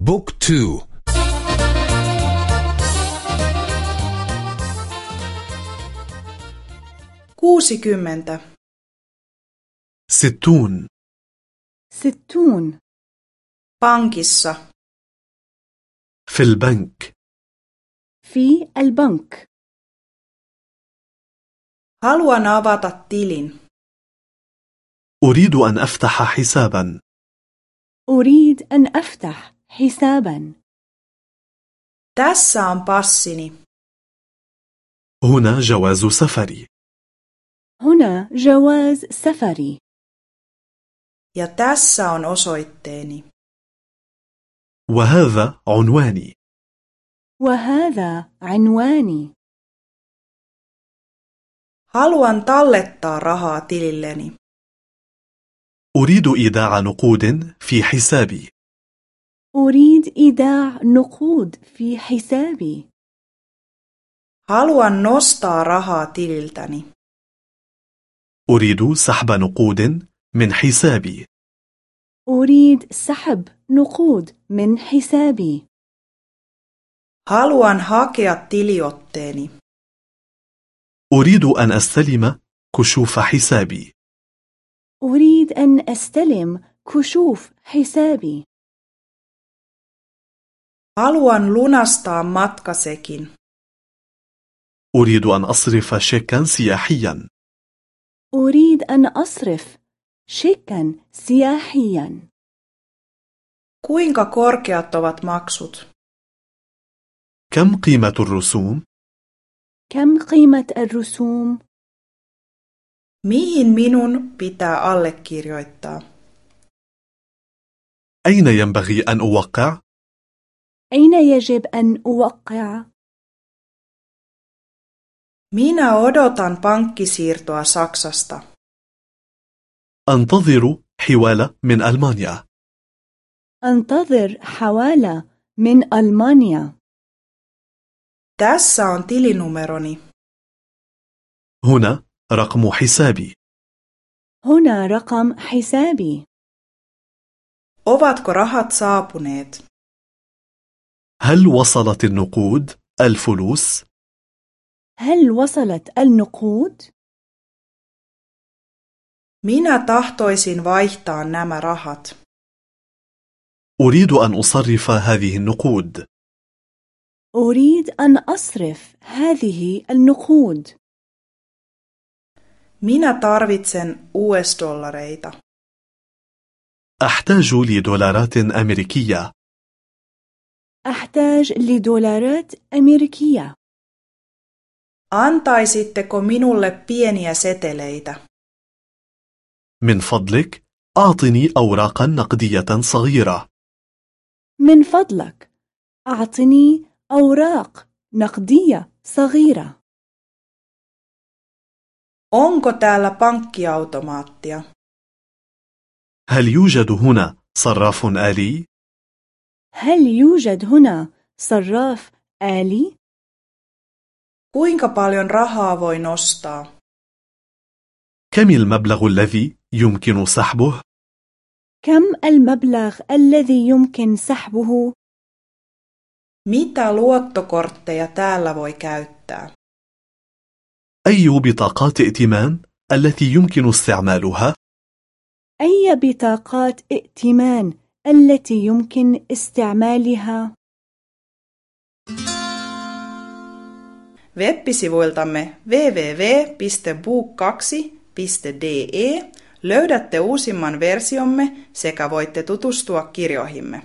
بوك تو. kuusikymmentä. ستون ستون pankissa. في البنك في البنك haluan avata tilin. أريد أن أفتح حسابا أريد أن أفتح حسابا. Tässä on passini. هنا جواز سفري. هنا جواز سفري. Ja tässä on osoitteeni. وهذا عنواني. وهذا عنواني. Haluan tallettaa rahaa tililleni. أريد إيداع نقود في حسابي. أريد إيداع نقود في حسابي. Haluan nostaa rahaa tililtäni. أريد سحب نقود من حسابي. أريد سحب نقود من حسابي. Haluan hakea tiliotteeni. أريد أن أستلم كشوف حسابي. أريد أن أستلم كشوف حسابي. Haluan lunastaa matkasekin أريد أن أصرف شيكا سياحيا أريد أن أصرف شيكا سياحيا kuinka korkeat ovat maksut كم قيمة الرسوم؟ كم قيمة الرسوم؟ mihin minun pitää allekirjoittaa أين ينبغي أن أوقع؟ أين يجب أن أوقع؟ minä odotan pankkisiirtoa Saksasta. أنتظر حوالة من ألمانيا. أنتظر حوالة من ألمانيا. Tässä on tilinumeroni. هنا رقم حسابي. هنا رقم حسابي. Ovatko rahat saapuneet? هل وصلت النقود؟ الفلوس؟ هل وصلت النقود؟ minä tahtoisin vaihtaa nämä rahat. أريد أن أصرف هذه النقود. أريد أن أصرف هذه النقود. Minä tarvitsen US-dollareita أحتاج لدولارات أمريكية. أحتاج لدولارات أمريكية. Antaisitteko minulle pieniä seteleitä? من فضلك أعطني أوراقا نقدية صغيرة. من فضلك أعطني أوراق نقدية صغيرة. Onko täällä pankkiautomaattia? هل يوجد هنا صراف آلي؟ هل يوجد هنا صراف آلي؟ kuinka paljon rahaa voi nostaa كم المبلغ الذي يمكن سحبه؟ كم المبلغ الذي يمكن سحبه؟ mitä luottokortteja täällä voi käyttää أي بطاقات ائتمان التي يمكن استعمالها؟ أي بطاقات ائتمان التي يمكن استعمالها؟ Web-sivuiltamme www.book2.de löydätte uusimman versiomme sekä voitte tutustua kirjoihimme.